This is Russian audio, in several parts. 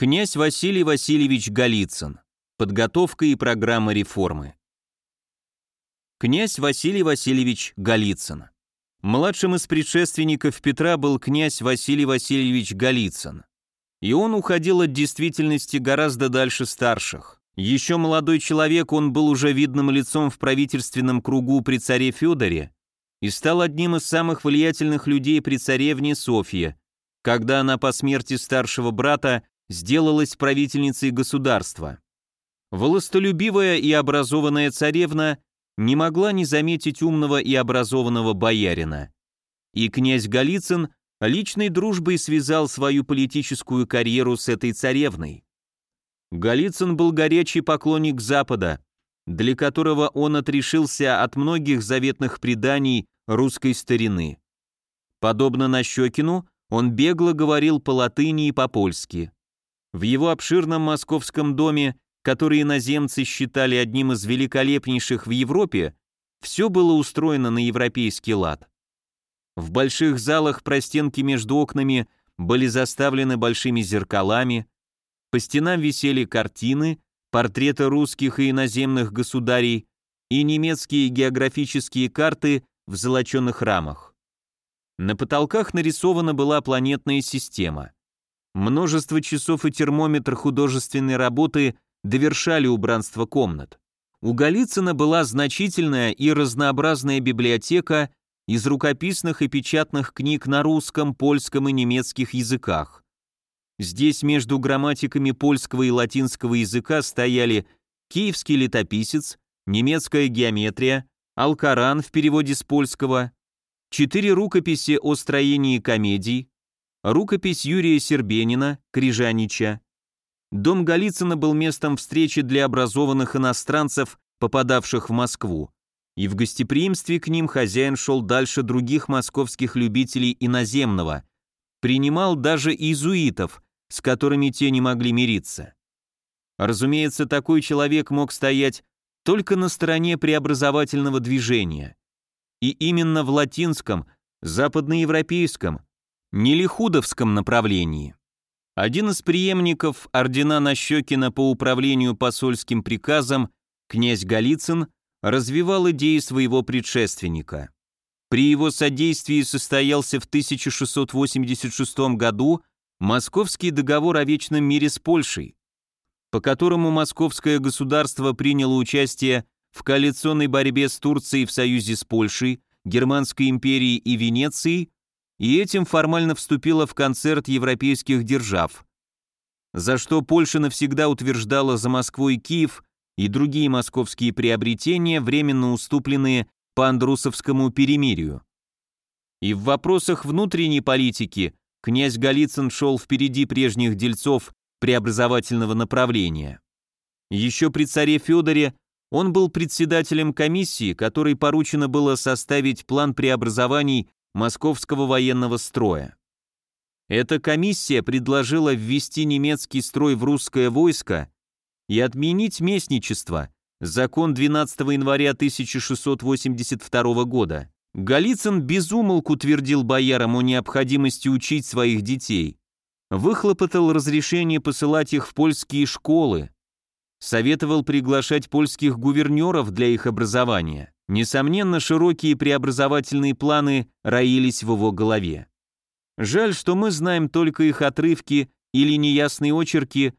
Князь Василий Васильевич Голицын. Подготовка и программа реформы. Князь Василий Васильевич Голицын. Младшим из предшественников Петра был князь Василий Васильевич Голицын. И он уходил от действительности гораздо дальше старших. Еще молодой человек, он был уже видным лицом в правительственном кругу при царе Федоре и стал одним из самых влиятельных людей при царевне Софье, когда она по смерти старшего брата сделалась правительницей государства. Властолюбивая и образованная царевна не могла не заметить умного и образованного боярина. И князь Голицын личной дружбой связал свою политическую карьеру с этой царевной. Голицын был горячий поклонник Запада, для которого он отрешился от многих заветных преданий русской старины. Подобно Нащекину, он бегло говорил по латыни и по-польски. В его обширном московском доме, который иноземцы считали одним из великолепнейших в Европе, все было устроено на европейский лад. В больших залах простенки между окнами были заставлены большими зеркалами, по стенам висели картины, портреты русских и иноземных государей и немецкие географические карты в золоченных рамах. На потолках нарисована была планетная система. Множество часов и термометр художественной работы довершали убранство комнат. У Голицына была значительная и разнообразная библиотека из рукописных и печатных книг на русском, польском и немецких языках. Здесь между грамматиками польского и латинского языка стояли киевский летописец, немецкая геометрия, Алкаран в переводе с польского, четыре рукописи о строении комедий, рукопись Юрия Сербенина, Крижанича. Дом Голицына был местом встречи для образованных иностранцев, попадавших в Москву, и в гостеприимстве к ним хозяин шел дальше других московских любителей иноземного, принимал даже иезуитов, с которыми те не могли мириться. Разумеется, такой человек мог стоять только на стороне преобразовательного движения. И именно в латинском, западноевропейском, нелихудовском направлении. Один из преемников ордена Нащекина по управлению посольским приказом, князь Голицын, развивал идеи своего предшественника. При его содействии состоялся в 1686 году Московский договор о вечном мире с Польшей, по которому московское государство приняло участие в коалиционной борьбе с Турцией в союзе с Польшей, Германской империей и Венецией, и этим формально вступило в концерт европейских держав, за что Польша навсегда утверждала за Москвой Киев и другие московские приобретения, временно уступленные по Андрусовскому перемирию. И в вопросах внутренней политики князь Голицын шел впереди прежних дельцов преобразовательного направления. Еще при царе Федоре он был председателем комиссии, которой поручено было составить план преобразований московского военного строя. Эта комиссия предложила ввести немецкий строй в русское войско и отменить местничество, закон 12 января 1682 года. Голицын безумолку твердил боярам о необходимости учить своих детей, выхлопотал разрешение посылать их в польские школы, советовал приглашать польских гувернеров для их образования. Несомненно, широкие преобразовательные планы роились в его голове. Жаль, что мы знаем только их отрывки или неясные очерки,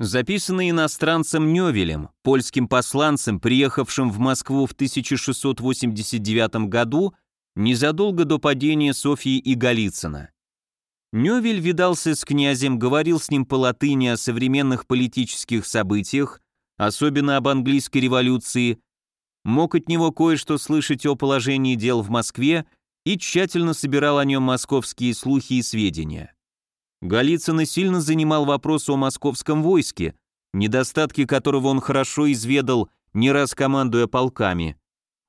записанные иностранцем Нёвелем, польским посланцем, приехавшим в Москву в 1689 году незадолго до падения Софьи и Голицына. Нёвель видался с князем, говорил с ним по латыни о современных политических событиях, особенно об английской революции, мог от него кое-что слышать о положении дел в Москве и тщательно собирал о нем московские слухи и сведения. Голицын сильно занимал вопрос о московском войске, недостатки которого он хорошо изведал, не раз командуя полками.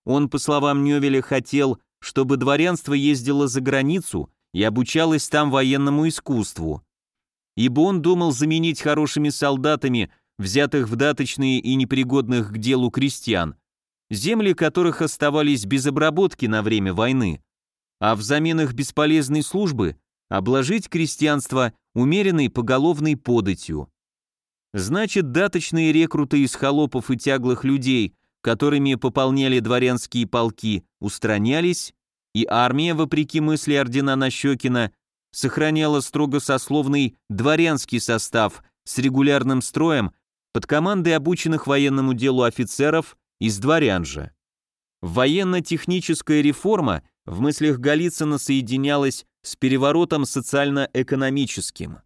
Он, по словам Нёвеля, хотел, чтобы дворянство ездило за границу и обучалось там военному искусству. Ибо он думал заменить хорошими солдатами, взятых в даточные и непригодных к делу крестьян, земли которых оставались без обработки на время войны, а взамен их бесполезной службы обложить крестьянство умеренной поголовной податью. Значит, даточные рекруты из холопов и тяглых людей, которыми пополняли дворянские полки, устранялись, и армия, вопреки мысли ордена Нащекина, сохраняла строго сословный дворянский состав с регулярным строем под командой обученных военному делу офицеров из дворян же. Военно-техническая реформа в мыслях Голицына соединялась с переворотом социально-экономическим.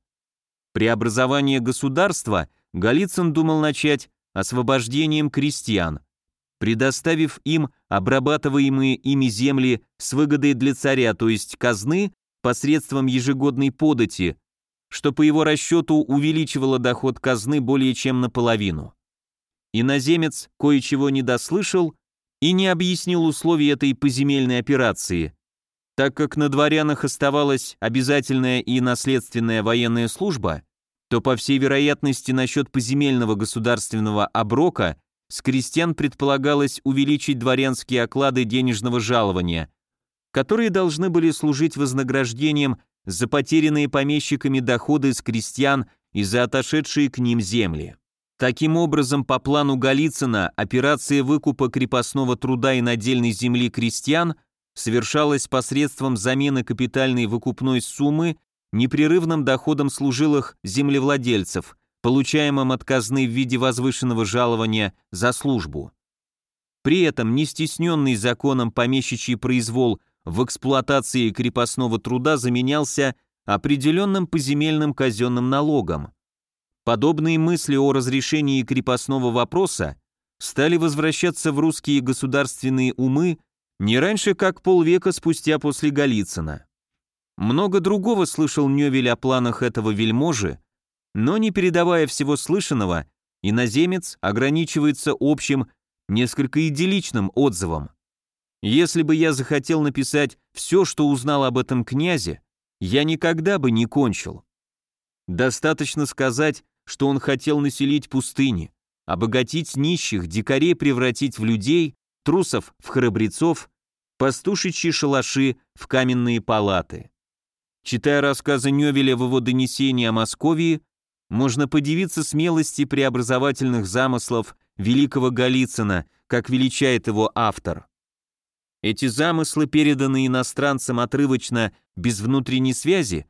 Преобразование государства Голицын думал начать освобождением крестьян, предоставив им обрабатываемые ими земли с выгодой для царя, то есть казны, посредством ежегодной подати, что по его расчету увеличивало доход казны более чем наполовину. Иноземец кое-чего не дослышал и не объяснил условий этой поземельной операции, так как на дворянах оставалась обязательная и наследственная военная служба, то, по всей вероятности, насчет поземельного государственного оброка с крестьян предполагалось увеличить дворянские оклады денежного жалования, которые должны были служить вознаграждением за потерянные помещиками доходы с крестьян и за отошедшие к ним земли. Таким образом, по плану Голицына, операция выкупа крепостного труда и надельной земли крестьян совершалась посредством замены капитальной выкупной суммы непрерывным доходом служилых землевладельцев, получаемым от казны в виде возвышенного жалования за службу. При этом не стесненный законом помещичий произвол в эксплуатации крепостного труда заменялся определенным поземельным казенным налогом. Подобные мысли о разрешении крепостного вопроса стали возвращаться в русские государственные умы не раньше, как полвека спустя после Голицына. Много другого слышал Нёвель о планах этого вельможи, но не передавая всего слышанного, иноземец ограничивается общим, несколько идилличным отзывом. Если бы я захотел написать все, что узнал об этом князе, я никогда бы не кончил. Достаточно сказать, что он хотел населить пустыни, обогатить нищих, дикарей превратить в людей, трусов в храбрецов, пастушичьи шалаши в каменные палаты. Читая рассказы Нёвеля в его донесении о Московии, можно подивиться смелости преобразовательных замыслов великого Голицына, как величает его автор. Эти замыслы, переданные иностранцам отрывочно, без внутренней связи,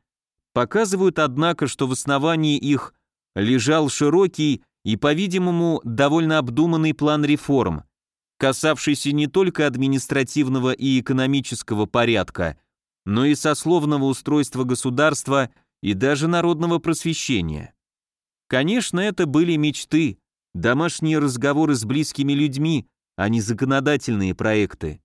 показывают, однако, что в основании их лежал широкий и, по-видимому, довольно обдуманный план реформ, касавшийся не только административного и экономического порядка, но и сословного устройства государства и даже народного просвещения. Конечно, это были мечты, домашние разговоры с близкими людьми, а не законодательные проекты.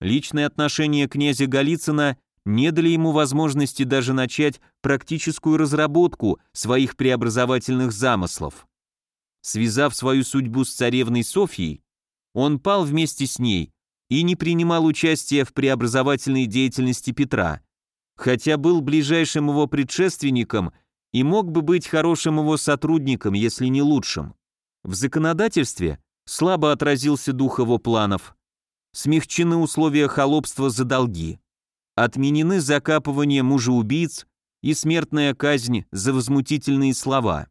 Личные отношения князя Голицына не дали ему возможности даже начать практическую разработку своих преобразовательных замыслов. Связав свою судьбу с царевной Софьей, он пал вместе с ней и не принимал участия в преобразовательной деятельности Петра, хотя был ближайшим его предшественником и мог бы быть хорошим его сотрудником, если не лучшим. В законодательстве слабо отразился дух его планов, смягчены условия холопства за долги, отменены закапывание мужеубийц и смертная казнь за возмутительные слова.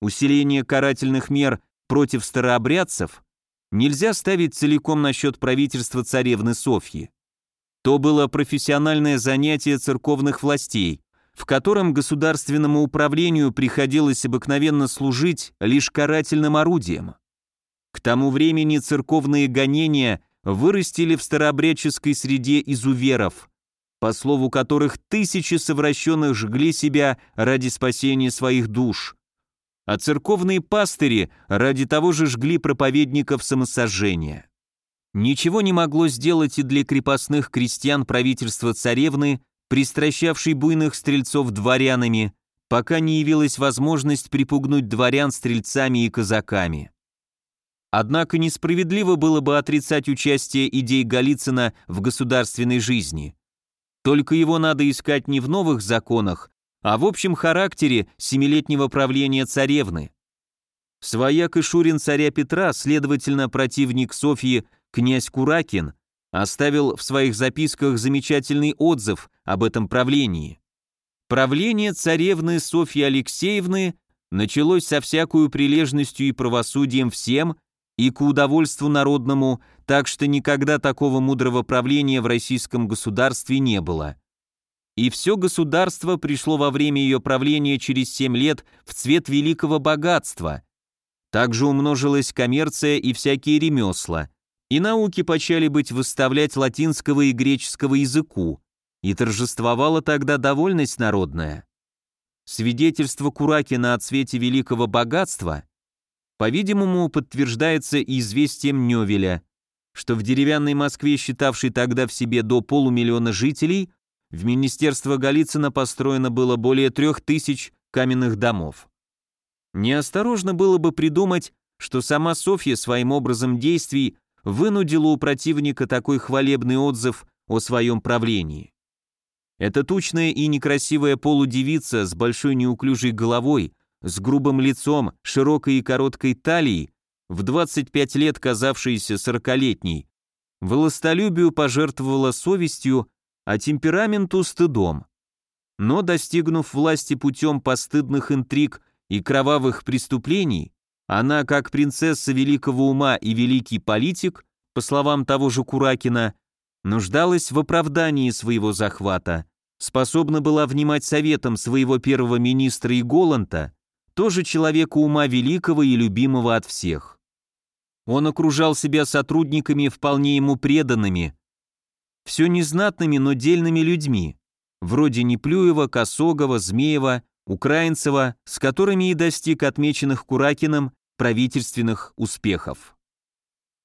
Усиление карательных мер против старообрядцев нельзя ставить целиком на счет правительства царевны Софьи. То было профессиональное занятие церковных властей, в котором государственному управлению приходилось обыкновенно служить лишь карательным орудием. К тому времени церковные гонения вырастили в старообрядческой среде изуверов, по слову которых тысячи совращенных жгли себя ради спасения своих душ, а церковные пастыри ради того же жгли проповедников самосожжения. Ничего не могло сделать и для крепостных крестьян правительства царевны, пристращавшей буйных стрельцов дворянами, пока не явилась возможность припугнуть дворян стрельцами и казаками. Однако несправедливо было бы отрицать участие идей Голицына в государственной жизни. Только его надо искать не в новых законах, а в общем характере семилетнего правления царевны. Свояк и Шурин царя Петра, следовательно, противник Софьи, князь Куракин, оставил в своих записках замечательный отзыв об этом правлении. Правление царевны Софьи Алексеевны началось со всякую прилежностью и правосудием всем и к удовольствию народному, так что никогда такого мудрого правления в российском государстве не было. И все государство пришло во время ее правления через семь лет в цвет великого богатства. Также умножилась коммерция и всякие ремесла, и науки почали быть выставлять латинского и греческого языку, и торжествовала тогда довольность народная. Свидетельство Куракина о цвете великого богатства, по-видимому, подтверждается и известием Нёвеля, что в деревянной Москве, считавшей тогда в себе до полумиллиона жителей, в Министерство Голицына построено было более трех тысяч каменных домов. Неосторожно было бы придумать, что сама Софья своим образом действий вынудила у противника такой хвалебный отзыв о своем правлении. Эта тучная и некрасивая полудевица с большой неуклюжей головой, с грубым лицом, широкой и короткой талией, в 25 лет казавшаяся сорокалетней, властолюбию пожертвовала совестью, а темпераменту стыдом. Но, достигнув власти путем постыдных интриг и кровавых преступлений, она, как принцесса великого ума и великий политик, по словам того же Куракина, нуждалась в оправдании своего захвата, способна была внимать советам своего первого министра и Голланта, тоже человека ума великого и любимого от всех. Он окружал себя сотрудниками вполне ему преданными, все незнатными, но дельными людьми, вроде Неплюева, Косогова, Змеева, Украинцева, с которыми и достиг отмеченных Куракиным правительственных успехов.